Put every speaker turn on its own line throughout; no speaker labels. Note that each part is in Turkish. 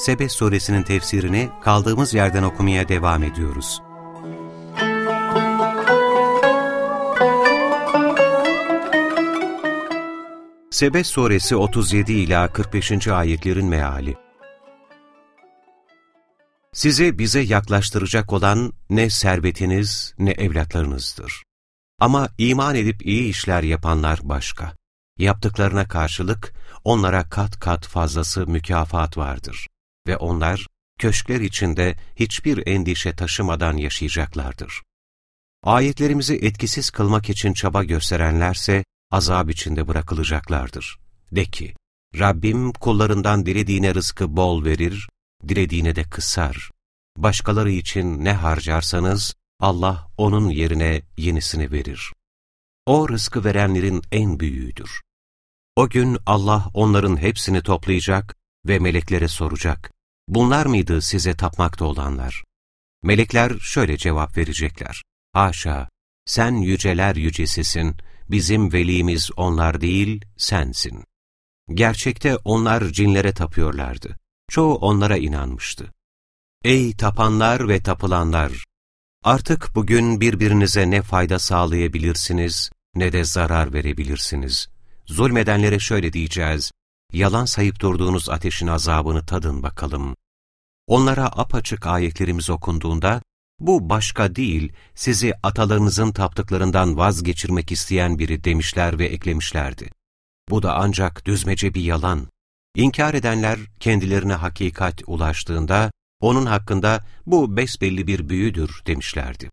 Sebe suresinin tefsirini kaldığımız yerden okumaya devam ediyoruz. Sebe suresi 37 ila 45. ayetlerin meali. Sizi bize yaklaştıracak olan ne servetiniz ne evlatlarınızdır. Ama iman edip iyi işler yapanlar başka. Yaptıklarına karşılık onlara kat kat fazlası mükafat vardır. Ve onlar köşkler içinde hiçbir endişe taşımadan yaşayacaklardır. Ayetlerimizi etkisiz kılmak için çaba gösterenlerse azap içinde bırakılacaklardır. De ki, Rabbim kullarından dilediğine rızkı bol verir, dilediğine de kısar. Başkaları için ne harcarsanız Allah onun yerine yenisini verir. O rızkı verenlerin en büyüğüdür. O gün Allah onların hepsini toplayacak ve meleklere soracak. Bunlar mıydı size tapmakta olanlar? Melekler şöyle cevap verecekler. Haşa, sen yüceler yücesisin, bizim velimiz onlar değil, sensin. Gerçekte onlar cinlere tapıyorlardı. Çoğu onlara inanmıştı. Ey tapanlar ve tapılanlar! Artık bugün birbirinize ne fayda sağlayabilirsiniz, ne de zarar verebilirsiniz. Zulmedenlere şöyle diyeceğiz, yalan sayıp durduğunuz ateşin azabını tadın bakalım. Onlara apaçık ayetlerimiz okunduğunda, bu başka değil, sizi atalarınızın taptıklarından vazgeçirmek isteyen biri demişler ve eklemişlerdi. Bu da ancak düzmece bir yalan. İnkar edenler kendilerine hakikat ulaştığında, onun hakkında bu besbelli bir büyüdür demişlerdi.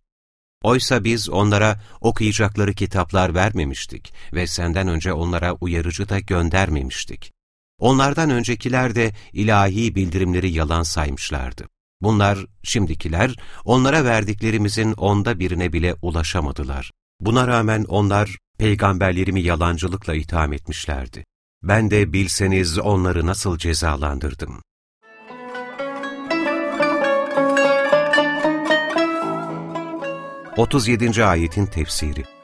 Oysa biz onlara okuyacakları kitaplar vermemiştik ve senden önce onlara uyarıcı da göndermemiştik. Onlardan öncekiler de ilahi bildirimleri yalan saymışlardı. Bunlar, şimdikiler, onlara verdiklerimizin onda birine bile ulaşamadılar. Buna rağmen onlar, peygamberlerimi yalancılıkla itham etmişlerdi. Ben de bilseniz onları nasıl cezalandırdım. 37. ayetin tefsiri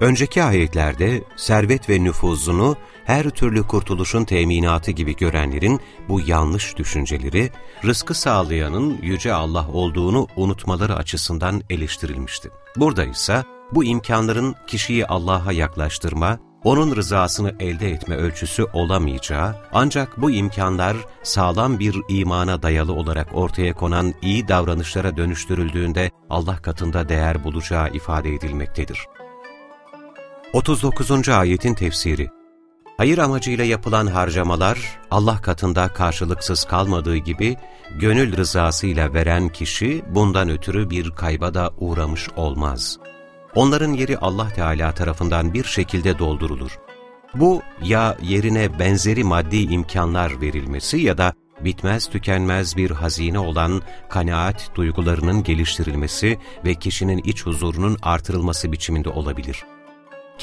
Önceki ayetlerde servet ve nüfuzunu her türlü kurtuluşun teminatı gibi görenlerin bu yanlış düşünceleri, rızkı sağlayanın Yüce Allah olduğunu unutmaları açısından eleştirilmişti. Burada ise bu imkanların kişiyi Allah'a yaklaştırma, onun rızasını elde etme ölçüsü olamayacağı, ancak bu imkanlar sağlam bir imana dayalı olarak ortaya konan iyi davranışlara dönüştürüldüğünde Allah katında değer bulacağı ifade edilmektedir. 39. Ayetin Tefsiri Hayır amacıyla yapılan harcamalar, Allah katında karşılıksız kalmadığı gibi, gönül rızasıyla veren kişi bundan ötürü bir kayba da uğramış olmaz. Onların yeri Allah Teala tarafından bir şekilde doldurulur. Bu ya yerine benzeri maddi imkanlar verilmesi ya da bitmez tükenmez bir hazine olan kanaat duygularının geliştirilmesi ve kişinin iç huzurunun artırılması biçiminde olabilir.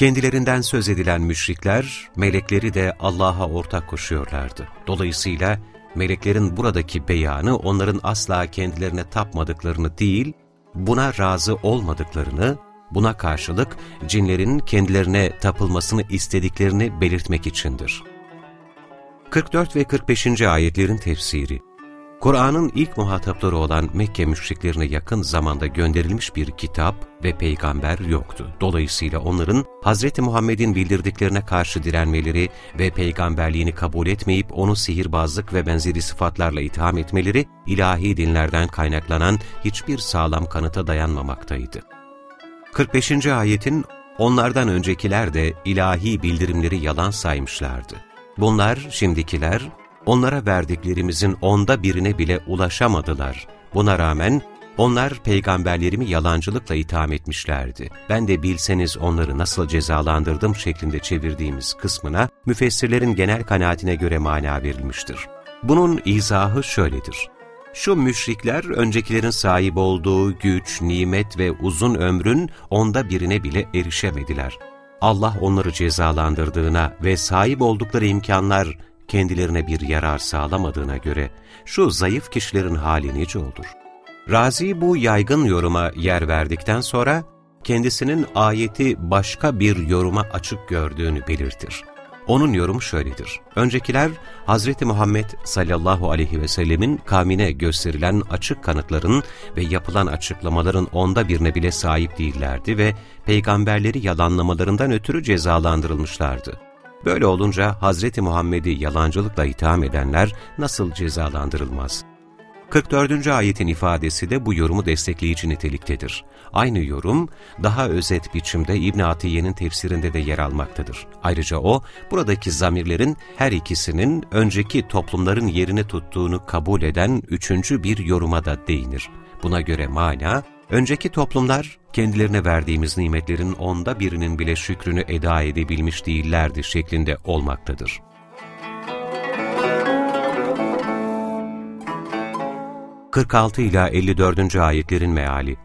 Kendilerinden söz edilen müşrikler, melekleri de Allah'a ortak koşuyorlardı. Dolayısıyla meleklerin buradaki beyanı onların asla kendilerine tapmadıklarını değil, buna razı olmadıklarını, buna karşılık cinlerin kendilerine tapılmasını istediklerini belirtmek içindir. 44 ve 45. ayetlerin tefsiri Kur'an'ın ilk muhatapları olan Mekke müşriklerine yakın zamanda gönderilmiş bir kitap ve peygamber yoktu. Dolayısıyla onların Hz. Muhammed'in bildirdiklerine karşı direnmeleri ve peygamberliğini kabul etmeyip onu sihirbazlık ve benzeri sıfatlarla itham etmeleri ilahi dinlerden kaynaklanan hiçbir sağlam kanıta dayanmamaktaydı. 45. ayetin onlardan öncekiler de ilahi bildirimleri yalan saymışlardı. Bunlar, şimdikiler, onlara verdiklerimizin onda birine bile ulaşamadılar. Buna rağmen onlar peygamberlerimi yalancılıkla itham etmişlerdi. Ben de bilseniz onları nasıl cezalandırdım şeklinde çevirdiğimiz kısmına müfessirlerin genel kanaatine göre mana verilmiştir. Bunun izahı şöyledir. Şu müşrikler öncekilerin sahip olduğu güç, nimet ve uzun ömrün onda birine bile erişemediler. Allah onları cezalandırdığına ve sahip oldukları imkanlar kendilerine bir yarar sağlamadığına göre şu zayıf kişilerin hali nice olur? Razi bu yaygın yoruma yer verdikten sonra kendisinin ayeti başka bir yoruma açık gördüğünü belirtir. Onun yorumu şöyledir. Öncekiler Hz. Muhammed sallallahu aleyhi ve sellemin kavmine gösterilen açık kanıtların ve yapılan açıklamaların onda birine bile sahip değillerdi ve peygamberleri yalanlamalarından ötürü cezalandırılmışlardı. Böyle olunca Hz. Muhammed'i yalancılıkla itham edenler nasıl cezalandırılmaz? 44. ayetin ifadesi de bu yorumu destekleyici niteliktedir. Aynı yorum daha özet biçimde İbn Atiye'nin tefsirinde de yer almaktadır. Ayrıca o buradaki zamirlerin her ikisinin önceki toplumların yerini tuttuğunu kabul eden üçüncü bir yoruma da değinir. Buna göre mana, önceki toplumlar kendilerine verdiğimiz nimetlerin onda birinin bile şükrünü eda edebilmiş değillerdi şeklinde olmaktadır. 46 ila 54. ayetlerin meali.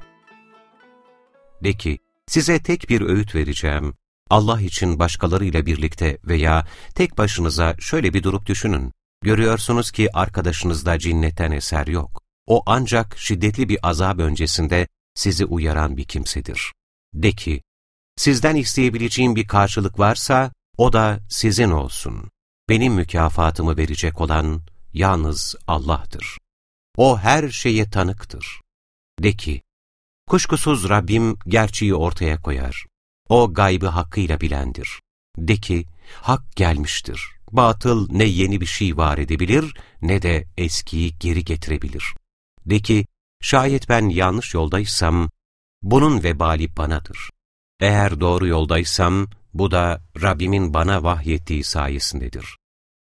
De ki, size tek bir öğüt vereceğim. Allah için başkalarıyla birlikte veya tek başınıza şöyle bir durup düşünün. Görüyorsunuz ki arkadaşınızda cinnetten eser yok. O ancak şiddetli bir azap öncesinde sizi uyaran bir kimsedir. De ki, sizden isteyebileceğim bir karşılık varsa o da sizin olsun. Benim mükafatımı verecek olan yalnız Allah'tır. O her şeye tanıktır. De ki, kuşkusuz Rabbim gerçeği ortaya koyar. O gaybı hakkıyla bilendir. De ki, hak gelmiştir. Batıl ne yeni bir şey var edebilir, ne de eskiyi geri getirebilir. De ki, şayet ben yanlış yoldaysam, bunun vebali banadır. Eğer doğru yoldaysam, bu da Rabbimin bana vahyettiği sayesindedir.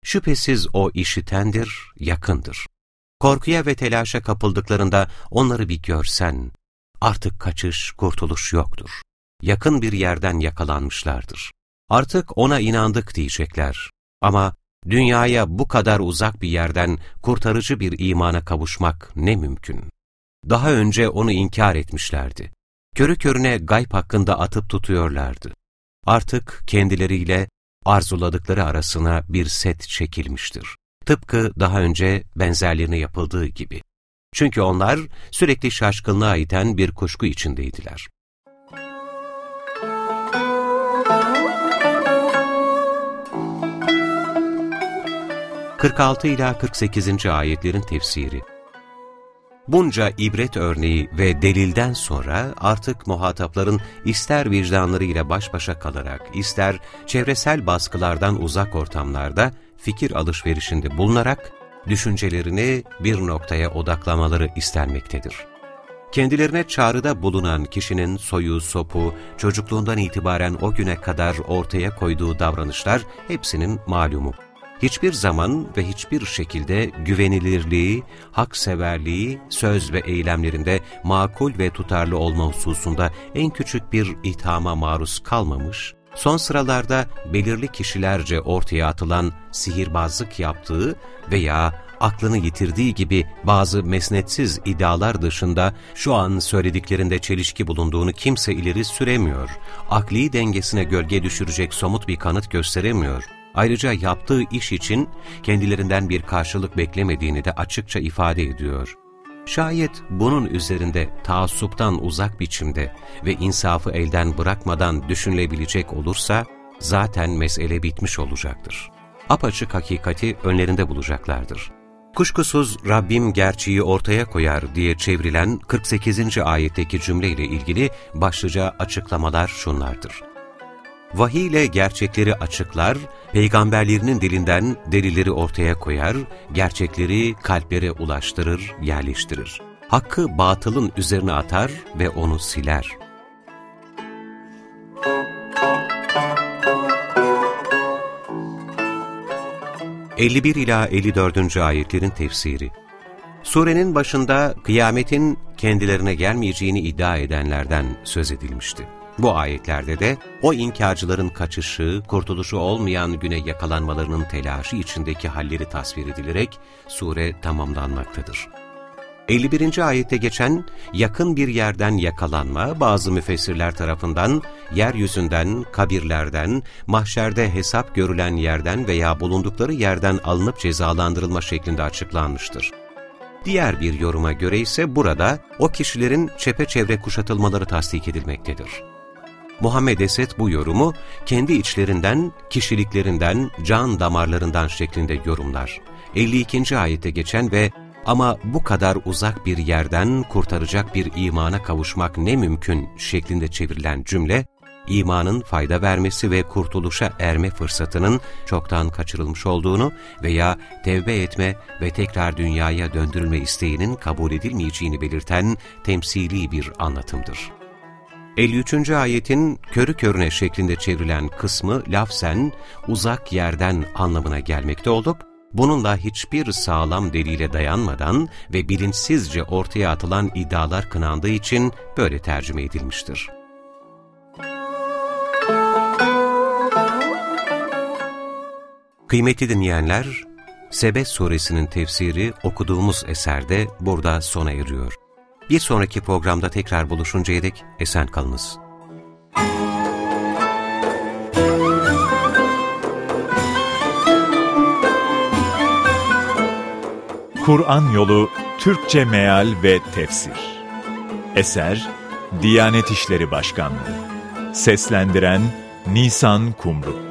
Şüphesiz o işitendir, yakındır. Korkuya ve telaşa kapıldıklarında onları bir görsen, artık kaçış, kurtuluş yoktur. Yakın bir yerden yakalanmışlardır. Artık ona inandık diyecekler. Ama dünyaya bu kadar uzak bir yerden kurtarıcı bir imana kavuşmak ne mümkün? Daha önce onu inkar etmişlerdi. Körü körüne gayb hakkında atıp tutuyorlardı. Artık kendileriyle arzuladıkları arasına bir set çekilmiştir. Tıpkı daha önce benzerliğine yapıldığı gibi. Çünkü onlar sürekli şaşkınlığa iten bir kuşku içindeydiler. ...46 ila 48. ayetlerin tefsiri Bunca ibret örneği ve delilden sonra artık muhatapların ister vicdanlarıyla baş başa kalarak, ister çevresel baskılardan uzak ortamlarda fikir alışverişinde bulunarak düşüncelerini bir noktaya odaklamaları istenmektedir. Kendilerine çağrıda bulunan kişinin soyu, sopu, çocukluğundan itibaren o güne kadar ortaya koyduğu davranışlar hepsinin malumu. Hiçbir zaman ve hiçbir şekilde güvenilirliği, hakseverliği, söz ve eylemlerinde makul ve tutarlı olma hususunda en küçük bir ithama maruz kalmamış, son sıralarda belirli kişilerce ortaya atılan sihirbazlık yaptığı veya aklını yitirdiği gibi bazı mesnetsiz iddialar dışında şu an söylediklerinde çelişki bulunduğunu kimse ileri süremiyor. Akli dengesine gölge düşürecek somut bir kanıt gösteremiyor. Ayrıca yaptığı iş için kendilerinden bir karşılık beklemediğini de açıkça ifade ediyor. Şayet bunun üzerinde taassuptan uzak biçimde ve insafı elden bırakmadan düşünülebilecek olursa, zaten mesele bitmiş olacaktır. Apaçık hakikati önlerinde bulacaklardır. Kuşkusuz Rabbim gerçeği ortaya koyar diye çevrilen 48. ayetteki cümleyle ilgili başlıca açıklamalar şunlardır. Vahiy ile gerçekleri açıklar, peygamberlerinin dilinden delilleri ortaya koyar, gerçekleri kalplere ulaştırır, yerleştirir. Hakkı batılın üzerine atar ve onu siler. ...51 ila 54. ayetlerin tefsiri Surenin başında kıyametin kendilerine gelmeyeceğini iddia edenlerden söz edilmişti. Bu ayetlerde de o inkarcıların kaçışı, kurtuluşu olmayan güne yakalanmalarının telaşı içindeki halleri tasvir edilerek sure tamamlanmaktadır. 51. ayette geçen yakın bir yerden yakalanma bazı müfessirler tarafından yeryüzünden, kabirlerden, mahşerde hesap görülen yerden veya bulundukları yerden alınıp cezalandırılma şeklinde açıklanmıştır. Diğer bir yoruma göre ise burada o kişilerin çepeçevre kuşatılmaları tasdik edilmektedir. Muhammed Esed bu yorumu kendi içlerinden, kişiliklerinden, can damarlarından şeklinde yorumlar. 52. ayette geçen ve ama bu kadar uzak bir yerden kurtaracak bir imana kavuşmak ne mümkün şeklinde çevrilen cümle, imanın fayda vermesi ve kurtuluşa erme fırsatının çoktan kaçırılmış olduğunu veya tevbe etme ve tekrar dünyaya döndürülme isteğinin kabul edilmeyeceğini belirten temsili bir anlatımdır. 53. ayetin körü körüne şeklinde çevrilen kısmı lafzen uzak yerden anlamına gelmekte olup, bununla hiçbir sağlam delile dayanmadan ve bilinçsizce ortaya atılan iddialar kınandığı için böyle tercüme edilmiştir. Kıymetli dinleyenler, Sebe suresinin tefsiri okuduğumuz eserde burada sona eriyor. Bir sonraki programda tekrar buluşuncaya dek esen kalınız.
Kur'an Yolu Türkçe Meal ve Tefsir. Eser Diyanet İşleri Başkanlığı. Seslendiren Nisan Kumru